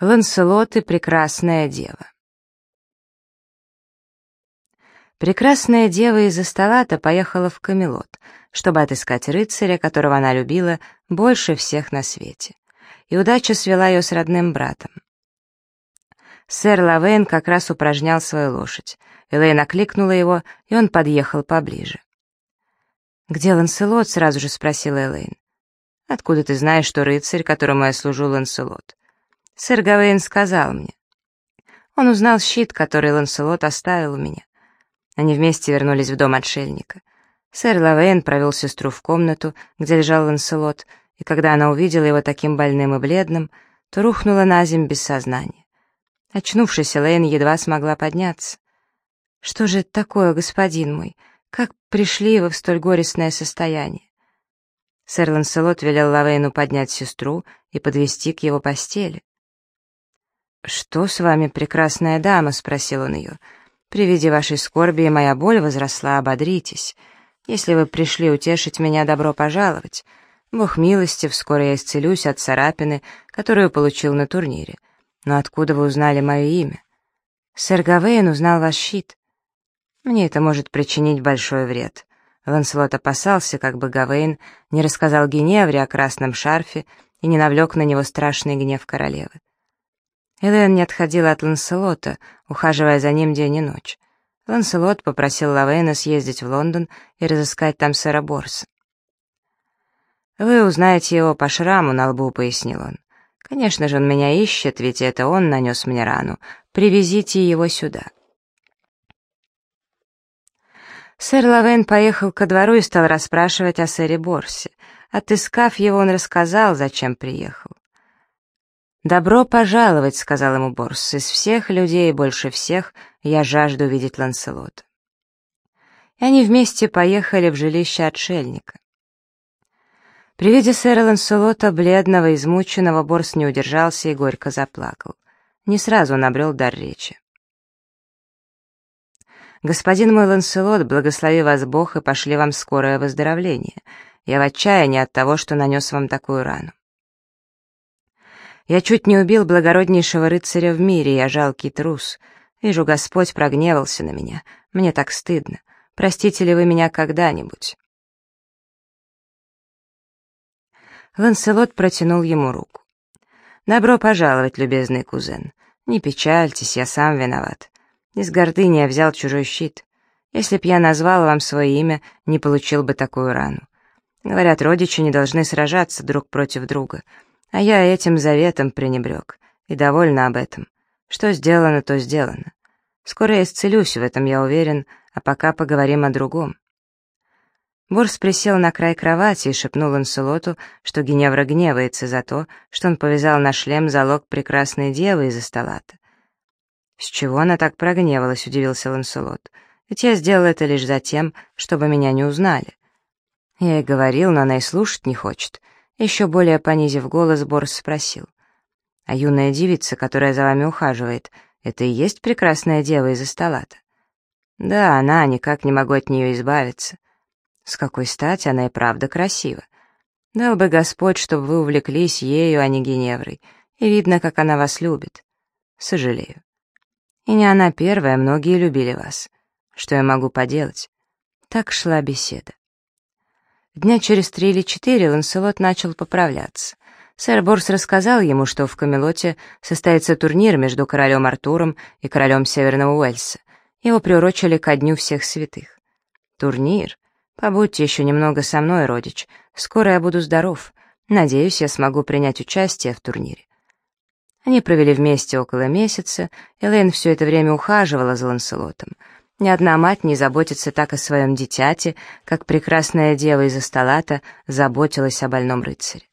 Ланселот и прекрасная дева. Прекрасная дева из Асталата поехала в Камелот, чтобы отыскать рыцаря, которого она любила больше всех на свете. И удача свела ее с родным братом. Сэр Лавейн как раз упражнял свою лошадь. Элейн окликнула его, и он подъехал поближе. «Где Ланселот?» — сразу же спросила Элейн. «Откуда ты знаешь, что рыцарь, которому я служу, Ланселот?» Сэр Гавейн сказал мне. Он узнал щит, который Ланселот оставил у меня. Они вместе вернулись в дом отшельника. Сэр Лавейн провел сестру в комнату, где лежал Ланселот, и когда она увидела его таким больным и бледным, то рухнула на землю без сознания. Очнувшись, Лейн едва смогла подняться. «Что же это такое, господин мой? Как пришли вы в столь горестное состояние?» Сэр Ланселот велел Лавейну поднять сестру и подвести к его постели. «Что с вами, прекрасная дама?» — спросил он ее. «При виде вашей скорби моя боль возросла, ободритесь. Если вы пришли утешить меня, добро пожаловать. Бог милости, вскоре я исцелюсь от царапины, которую получил на турнире. Но откуда вы узнали мое имя?» «Сэр Гавейн узнал ваш щит». «Мне это может причинить большой вред». Ланселот опасался, как бы Гавейн не рассказал Геневре о красном шарфе и не навлек на него страшный гнев королевы. Элен не отходила от Ланселота, ухаживая за ним день и ночь. Ланселот попросил Лавейна съездить в Лондон и разыскать там сэра Борса. «Вы узнаете его по шраму на лбу», — пояснил он. «Конечно же, он меня ищет, ведь это он нанес мне рану. Привезите его сюда». Сэр Лавейн поехал ко двору и стал расспрашивать о сэре Борсе. Отыскав его, он рассказал, зачем приехал. «Добро пожаловать», — сказал ему Борс. «Из всех людей больше всех я жажду видеть Ланселота». И они вместе поехали в жилище отшельника. При виде сэра Ланселота, бледного, измученного, Борс не удержался и горько заплакал. Не сразу он обрел дар речи. «Господин мой Ланселот, благослови вас Бог и пошли вам скорое выздоровление. Я в отчаянии от того, что нанес вам такую рану. Я чуть не убил благороднейшего рыцаря в мире, я жалкий трус. Вижу, Господь прогневался на меня. Мне так стыдно. Простите ли вы меня когда-нибудь?» Ланселот протянул ему руку. «Добро пожаловать, любезный кузен. Не печальтесь, я сам виноват. Из гордыни я взял чужой щит. Если б я назвал вам свое имя, не получил бы такую рану. Говорят, родичи не должны сражаться друг против друга, а я этим заветом пренебрег, и довольна об этом. Что сделано, то сделано. Скоро я исцелюсь, в этом я уверен, а пока поговорим о другом. Борс присел на край кровати и шепнул Ланселоту, что Геневра гневается за то, что он повязал на шлем залог прекрасной девы из Асталата. «С чего она так прогневалась?» — удивился Ланселот. «Ведь я сделал это лишь за тем, чтобы меня не узнали». Я и говорил, но она и слушать не хочет. Еще более понизив голос, Борс спросил. «А юная девица, которая за вами ухаживает, это и есть прекрасная дева из Асталата?» «Да, она, никак не могу от нее избавиться. С какой стати она и правда красива. Дал бы Господь, чтобы вы увлеклись ею, а не Геневрой, и видно, как она вас любит. Сожалею. И не она первая, многие любили вас. Что я могу поделать?» Так шла беседа. Дня через три или четыре Ланселот начал поправляться. Сэр Борс рассказал ему, что в Камелоте состоится турнир между королем Артуром и королем Северного Уэльса. Его приурочили ко дню всех святых. Турнир? Побудьте еще немного со мной, родич. Скоро я буду здоров. Надеюсь, я смогу принять участие в турнире. Они провели вместе около месяца, Элейн все это время ухаживала за Ланселотом — ни одна мать не заботится так о своем дитяте, как прекрасная дева из Асталата заботилась о больном рыцаре.